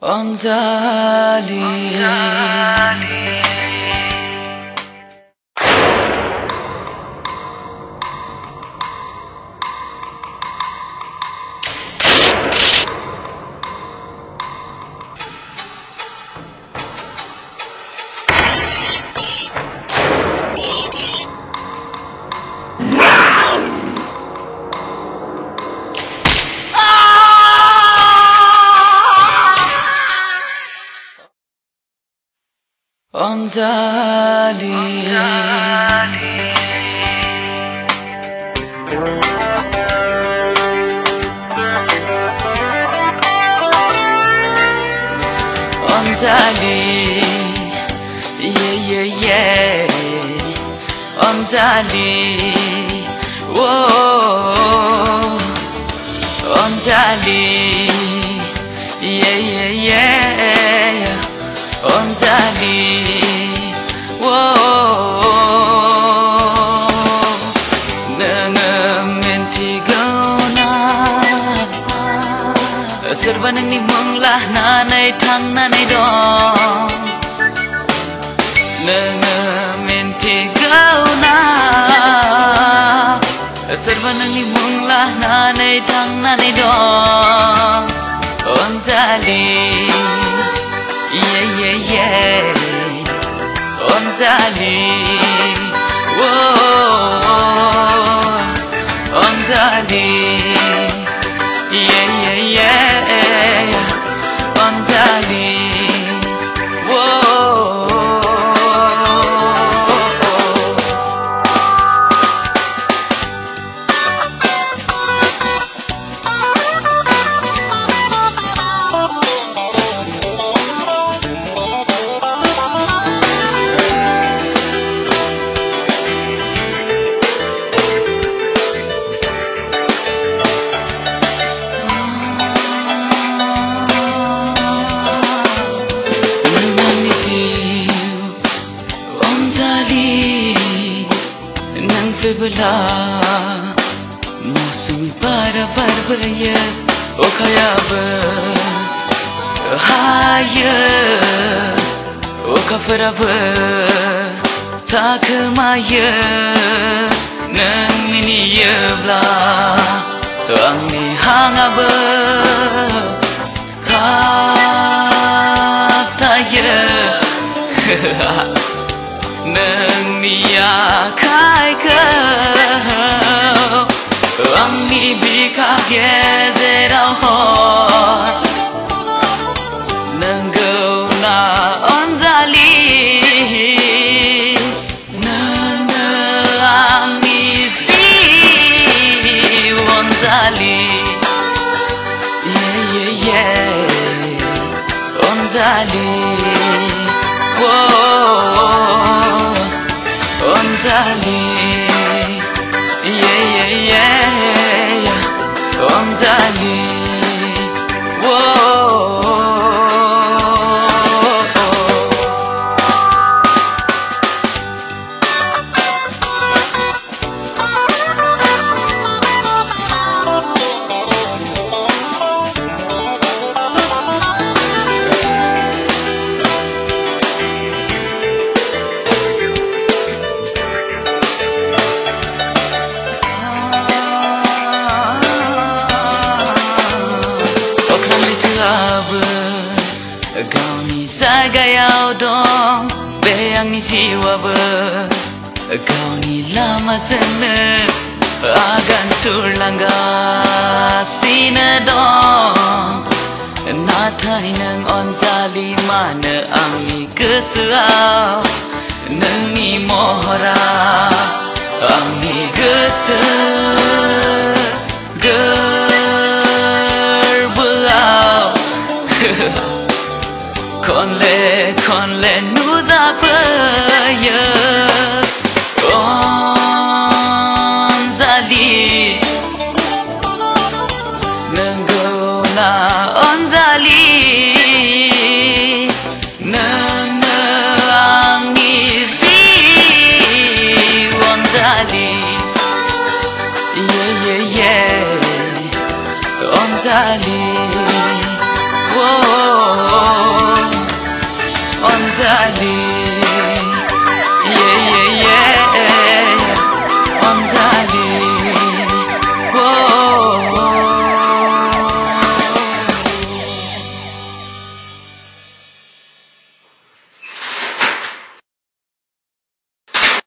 Anzali. Anzali. Onzali. Onzali. Onzali, yeah, yeah, yeah. Onzali, whoa. Onzali, yeah, yeah, yeah. onzani Serba nangni monglah na. Nay thang na nay do Nanga minti gao na. Serba mông monglah na nay thang na nay do Onzali đi yeah yeah yeah. 언자니? 언자니? Yeah yeah yeah. zali nang tebla mosum para parbaya o khayab haye o kafrab takmaye nang miniye blah nang mi ya kai ka ang mi bi ka ge ze ra ho. Nang go na on za li na na ang mi si on za li yeah yeah yeah on za li whoa. 在你，耶耶耶耶，光在你，哦。哦哦 Kau ni sagayau dong Beyang ni siwa be Kau ni lama sene Agan surlangga Sina dong Natai nang onjali mana angi kesuau Nengi mohra angi kesuau con le con le nu za pa ya con za li nâng go na on za li nâng nơ ang ni si on za li yeah yeah yeah. On za li whoa.